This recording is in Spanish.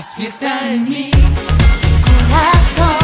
Haz fiesta en mí, corazón.